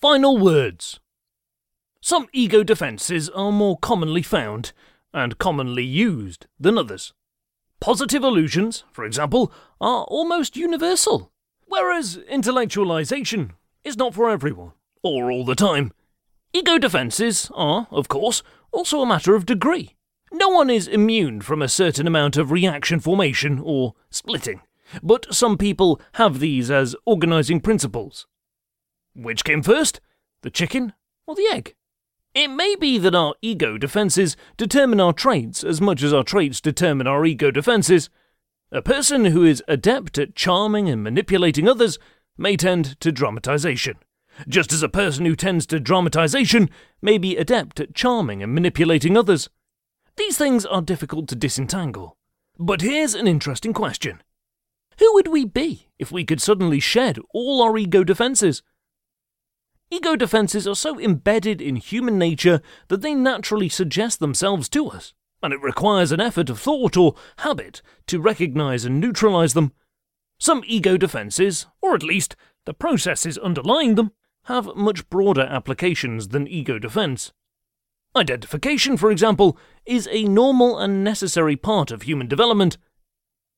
Final words. Some ego defences are more commonly found and commonly used than others. Positive illusions, for example, are almost universal, whereas intellectualization is not for everyone, or all the time. Ego defences are, of course, also a matter of degree. No one is immune from a certain amount of reaction formation or splitting, but some people have these as organising principles. Which came first, the chicken or the egg? It may be that our ego defences determine our traits as much as our traits determine our ego defences. A person who is adept at charming and manipulating others may tend to dramatization, just as a person who tends to dramatization may be adept at charming and manipulating others. These things are difficult to disentangle. But here's an interesting question Who would we be if we could suddenly shed all our ego defences? Ego defences are so embedded in human nature that they naturally suggest themselves to us, and it requires an effort of thought or habit to recognise and neutralise them. Some ego defences, or at least the processes underlying them, have much broader applications than ego defence. Identification, for example, is a normal and necessary part of human development.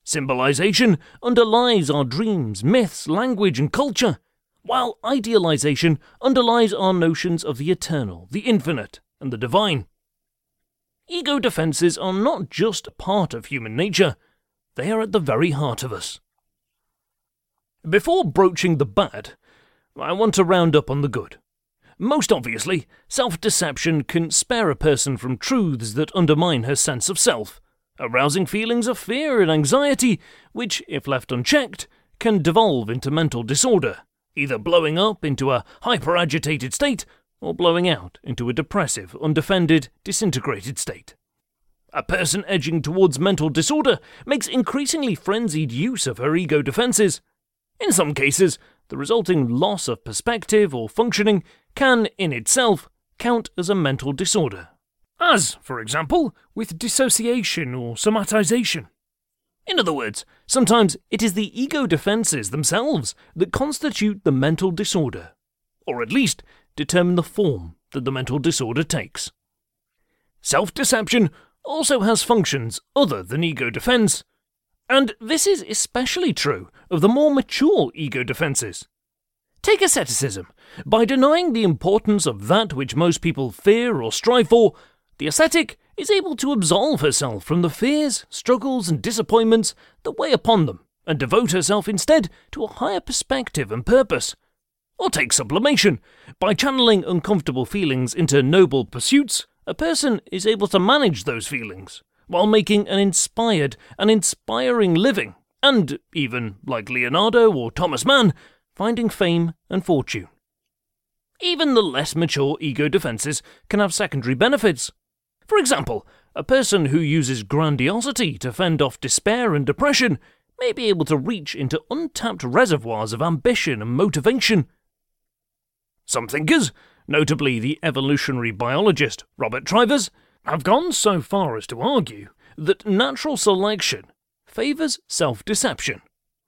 Symbolization underlies our dreams, myths, language, and culture while idealization underlies our notions of the eternal, the infinite, and the divine. Ego defenses are not just a part of human nature, they are at the very heart of us. Before broaching the bad, I want to round up on the good. Most obviously, self deception can spare a person from truths that undermine her sense of self, arousing feelings of fear and anxiety, which, if left unchecked, can devolve into mental disorder either blowing up into a hyper-agitated state or blowing out into a depressive, undefended, disintegrated state. A person edging towards mental disorder makes increasingly frenzied use of her ego defenses. In some cases, the resulting loss of perspective or functioning can, in itself, count as a mental disorder. As, for example, with dissociation or somatization. In other words, sometimes it is the ego defenses themselves that constitute the mental disorder, or at least determine the form that the mental disorder takes. Self deception also has functions other than ego defense, and this is especially true of the more mature ego defenses. Take asceticism. By denying the importance of that which most people fear or strive for, the ascetic is able to absolve herself from the fears, struggles, and disappointments that weigh upon them, and devote herself instead to a higher perspective and purpose. Or take sublimation. By channeling uncomfortable feelings into noble pursuits, a person is able to manage those feelings, while making an inspired and inspiring living, and even, like Leonardo or Thomas Mann, finding fame and fortune. Even the less mature ego defenses can have secondary benefits. For example, a person who uses grandiosity to fend off despair and depression may be able to reach into untapped reservoirs of ambition and motivation. Some thinkers, notably the evolutionary biologist Robert Trivers, have gone so far as to argue that natural selection favours self deception.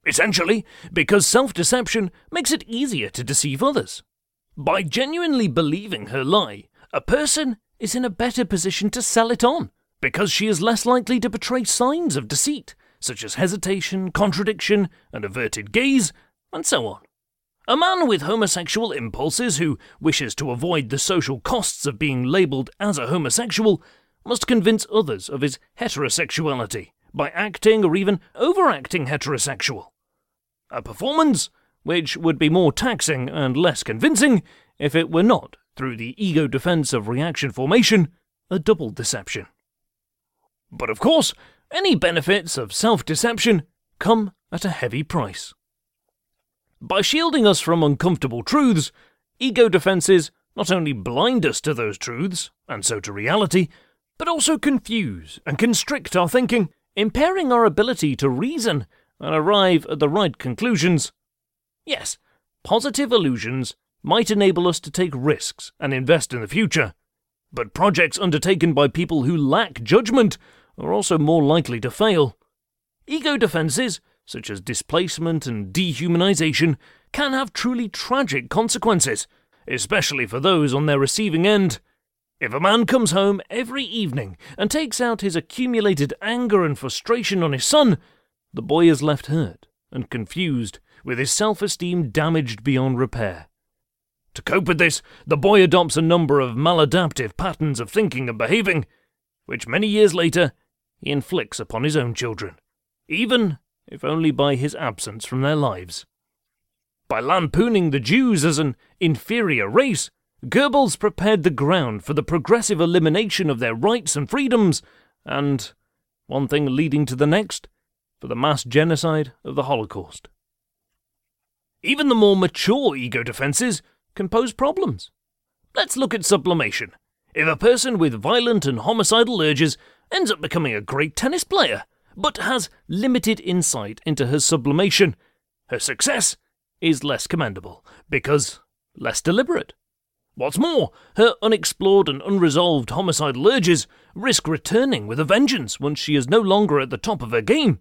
Essentially, because self deception makes it easier to deceive others. By genuinely believing her lie, a person is in a better position to sell it on, because she is less likely to betray signs of deceit, such as hesitation, contradiction, and averted gaze, and so on. A man with homosexual impulses who wishes to avoid the social costs of being labelled as a homosexual must convince others of his heterosexuality by acting or even overacting heterosexual. A performance which would be more taxing and less convincing if it were not through the ego defense of reaction formation, a double deception. But of course, any benefits of self deception come at a heavy price. By shielding us from uncomfortable truths, ego defenses not only blind us to those truths, and so to reality, but also confuse and constrict our thinking, impairing our ability to reason and arrive at the right conclusions. Yes, positive illusions might enable us to take risks and invest in the future. But projects undertaken by people who lack judgment are also more likely to fail. Ego defenses, such as displacement and dehumanization, can have truly tragic consequences, especially for those on their receiving end. If a man comes home every evening and takes out his accumulated anger and frustration on his son, the boy is left hurt and confused, with his self esteem damaged beyond repair. To cope with this, the boy adopts a number of maladaptive patterns of thinking and behaving, which many years later he inflicts upon his own children, even if only by his absence from their lives. By lampooning the Jews as an inferior race, Goebbels prepared the ground for the progressive elimination of their rights and freedoms, and, one thing leading to the next, for the mass genocide of the Holocaust. Even the more mature ego defenses can pose problems. Let's look at sublimation. If a person with violent and homicidal urges ends up becoming a great tennis player, but has limited insight into her sublimation, her success is less commendable, because less deliberate. What's more, her unexplored and unresolved homicidal urges risk returning with a vengeance once she is no longer at the top of her game.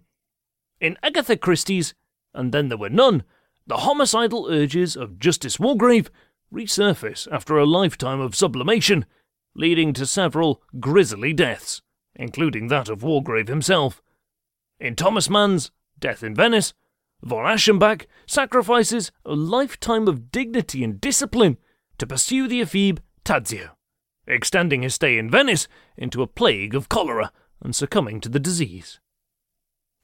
In Agatha Christie's And Then There Were None, the homicidal urges of Justice Wargrave resurface after a lifetime of sublimation, leading to several grisly deaths, including that of Wargrave himself. In Thomas Mann's Death in Venice, von Aschenbach sacrifices a lifetime of dignity and discipline to pursue the ephebe Tadzio, extending his stay in Venice into a plague of cholera and succumbing to the disease.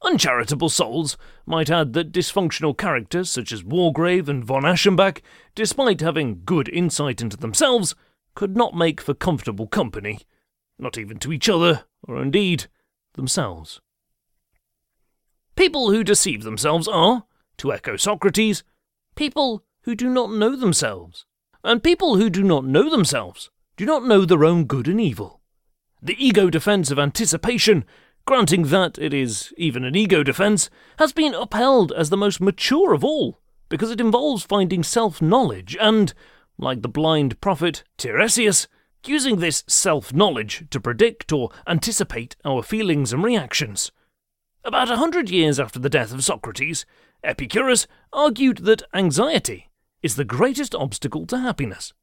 Uncharitable souls might add that dysfunctional characters such as Wargrave and von Aschenbach, despite having good insight into themselves, could not make for comfortable company, not even to each other, or indeed themselves. People who deceive themselves are, to echo Socrates, people who do not know themselves, and people who do not know themselves do not know their own good and evil. The ego defense of anticipation granting that it is even an ego defense, has been upheld as the most mature of all, because it involves finding self knowledge and, like the blind prophet Tiresias, using this self knowledge to predict or anticipate our feelings and reactions. About a hundred years after the death of Socrates, Epicurus argued that anxiety is the greatest obstacle to happiness.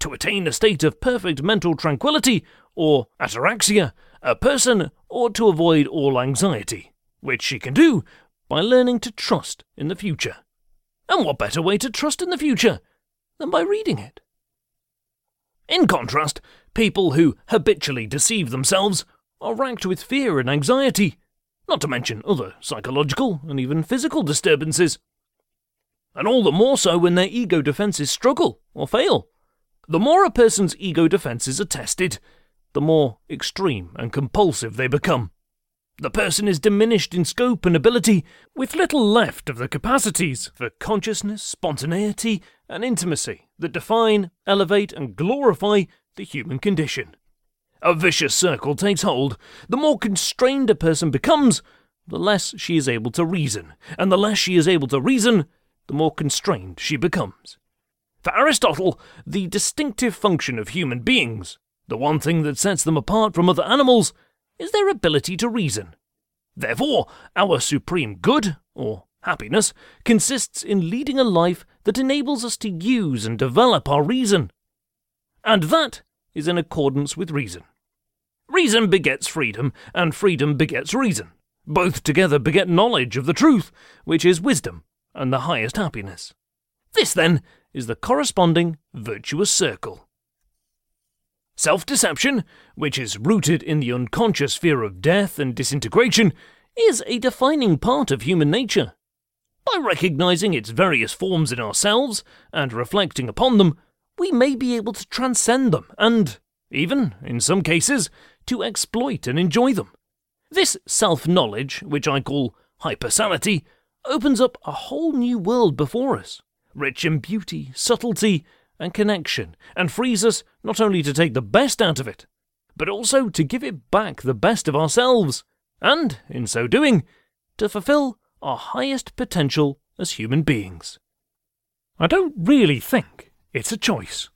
To attain a state of perfect mental tranquility, or ataraxia, a person ought to avoid all anxiety, which she can do by learning to trust in the future. And what better way to trust in the future than by reading it? In contrast, people who habitually deceive themselves are racked with fear and anxiety, not to mention other psychological and even physical disturbances. And all the more so when their ego defences struggle or fail. The more a person's ego defences are tested, the more extreme and compulsive they become. The person is diminished in scope and ability, with little left of the capacities for consciousness, spontaneity, and intimacy that define, elevate, and glorify the human condition. A vicious circle takes hold. The more constrained a person becomes, the less she is able to reason, and the less she is able to reason, the more constrained she becomes. For Aristotle, the distinctive function of human beings the one thing that sets them apart from other animals is their ability to reason. Therefore, our supreme good, or happiness, consists in leading a life that enables us to use and develop our reason. And that is in accordance with reason. Reason begets freedom, and freedom begets reason. Both together beget knowledge of the truth, which is wisdom and the highest happiness. This, then, is the corresponding virtuous circle. Self deception, which is rooted in the unconscious fear of death and disintegration, is a defining part of human nature. By recognizing its various forms in ourselves and reflecting upon them, we may be able to transcend them and, even, in some cases, to exploit and enjoy them. This self knowledge, which I call hypersanity, opens up a whole new world before us, rich in beauty, subtlety, and connection, and frees us not only to take the best out of it, but also to give it back the best of ourselves, and, in so doing, to fulfill our highest potential as human beings. I don't really think it's a choice.